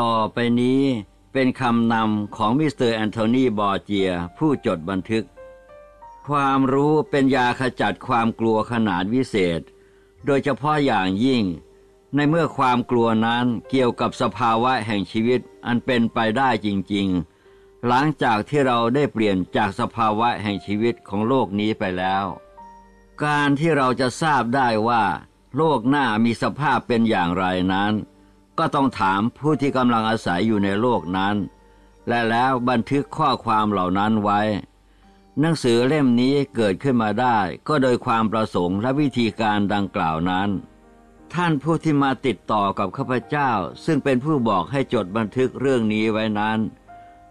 ต่อไปนี้เป็นคำนำของมิสเตอร์แอนโทนีบอร์เจียผู้จดบันทึก ความรู้เป็นยาขจัดความกลัวขนาดวิเศษ โดยเฉพาะอย่างยิ่ง ในเมื่อความกลัวนั้นเกี่ยวกับสภาวะแห่งชีวิตอันเป็นไปได้จริง ๆ หลังจากที่เราได้เปลี่ยนจากสภาวะแห่งชีวิตของโลกนี้ไปแล้ว การที่เราจะทราบได้ว่า โลกหน้ามีสภาพเป็นอย่างไรนั้น ก็ต้องถามผู้ที่กำลังอาศัยอยู่ในโลกนั้น และแล้วบันทึกข้อความเหล่านั้นไว้ หนังสือเล่มนี้เกิดขึ้นมาได้ ก็โดยความประสงค์และวิธีการดังกล่าวนั้น ท่านผู้ที่มาติดต่อกับข้าพเจ้า ซึ่งเป็นผู้บอกให้จดบันทึกเรื่องนี้ไว้นั้น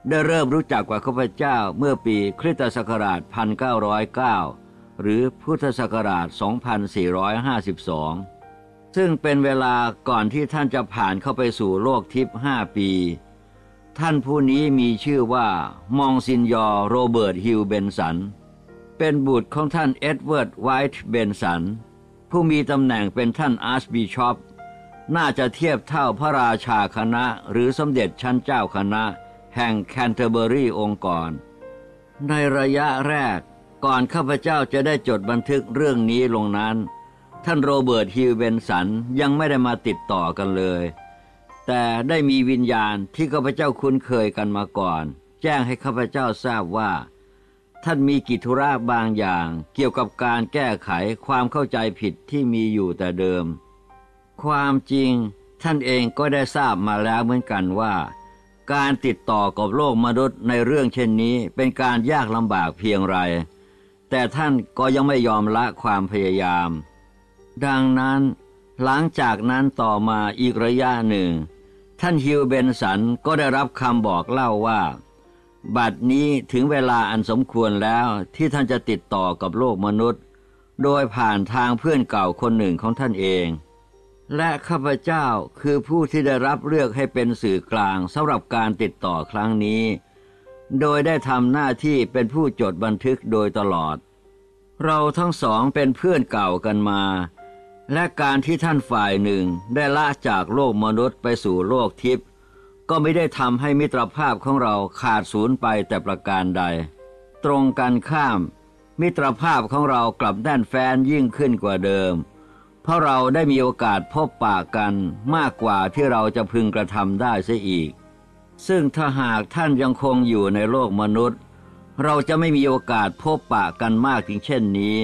ได้เริ่มรู้จักกับข้าพเจ้าเมื่อปีคริสตศักราช 1909 หรือพุทธศักราช 2452 ซึ่งเป็นเวลาก่อนที่ท่านจะผ่านเข้าไปสู่โลกทิพย์ห้าปี ท่านผู้นี้มีชื่อว่ามองซินยอโรเบิร์ตฮิวจ์เบนสัน เป็นบุตรของท่านเอ็ดเวิร์ดไวท์เบนสัน ผู้มีตำแหน่งเป็นท่านอาร์ชบิชอปน่าจะเทียบเท่าพระราชาคณะหรือสมเด็จชั้นเจ้าคณะ แห่งแคนเทอร์เบอรีองค์กร ในระยะแรกก่อนข้าพเจ้าจะได้จดบันทึกเรื่องนี้ลงนั้น ท่านโรเบิร์ตฮิวจ์เบนสันยังไม่ได้มาติดต่อกันเลย แต่ได้มีวิญญาณที่ข้าพเจ้าคุ้นเคยกันมาก่อน แจ้งให้ข้าพเจ้าทราบว่า ท่านมีกิจธุระบางอย่างเกี่ยวกับการแก้ไขความเข้าใจผิดที่มีอยู่แต่เดิม ความจริงท่านเองก็ได้ทราบมาแล้วเหมือนกันว่า การติดต่อกับโลกมนุษย์ในเรื่องเช่นนี้เป็นการยากลำบากเพียงไร แต่ท่านก็ยังไม่ยอมละความพยายาม ดังนั้นหลังจากนั้นต่อมาอีกระยะหนึ่ง ท่านฮิวเบนสันก็ได้รับคำบอกเล่าว่า บัดนี้ถึงเวลาอันสมควรแล้วที่ท่านจะติดต่อกับโลกมนุษย์ โดยผ่านทางเพื่อนเก่าคนหนึ่งของท่านเอง และข้าพเจ้าคือผู้ที่ได้รับเลือกให้เป็นสื่อกลางสำหรับการติดต่อครั้งนี้ โดยได้ทำหน้าที่เป็นผู้จดบันทึกโดยตลอด เราทั้งสองเป็นเพื่อนเก่ากันมา และการที่ท่านฝ่ายหนึ่งได้ละจากโลกมนุษย์ไปสู่โลกทิพย์ก็ไม่ได้ทำให้มิตรภาพของเราขาดสูญไปแต่ประการใด ตรงกันข้าม มิตรภาพของเรากลับแน่นแฟนยิ่งขึ้นกว่าเดิม เพราะเราได้มีโอกาสพบปากกันมากกว่าที่เราจะพึงกระทำได้เสียอีก ซึ่งถ้าหากท่านยังคงอยู่ในโลกมนุษย์ เราจะไม่มีโอกาสพบปะกันมากถึงเช่นนี้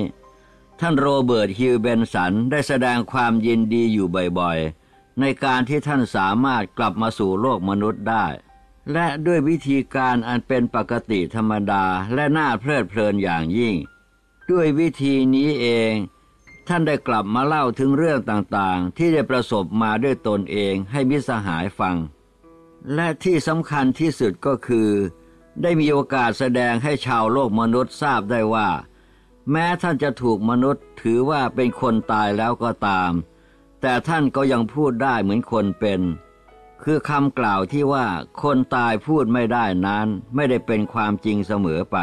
ท่านโรเบิร์ตฮิวเบนสันได้แสดงความยินดีอยู่บ่อยๆ ในการที่ท่านสามารถกลับมาสู่โลกมนุษย์ได้ และด้วยวิธีการอันเป็นปกติธรรมดาและน่าเพลิดเพลินอย่างยิ่ง ด้วยวิธีนี้เอง ท่านได้กลับมาเล่าถึงเรื่องต่างๆ ที่ได้ประสบมาด้วยตนเองให้มิสหายฟัง และที่สำคัญที่สุดก็คือ ได้มีโอกาสแสดงให้ชาวโลกมนุษย์ทราบได้ว่า แม้ท่านจะถูกมนุษย์ถือว่าเป็นคนตายแล้วก็ตาม แต่ท่านก็ยังพูดได้เหมือนคนเป็น คือคำกล่าวที่ว่าคนตายพูดไม่ได้นั้น ไม่ได้เป็นความจริงเสมอไป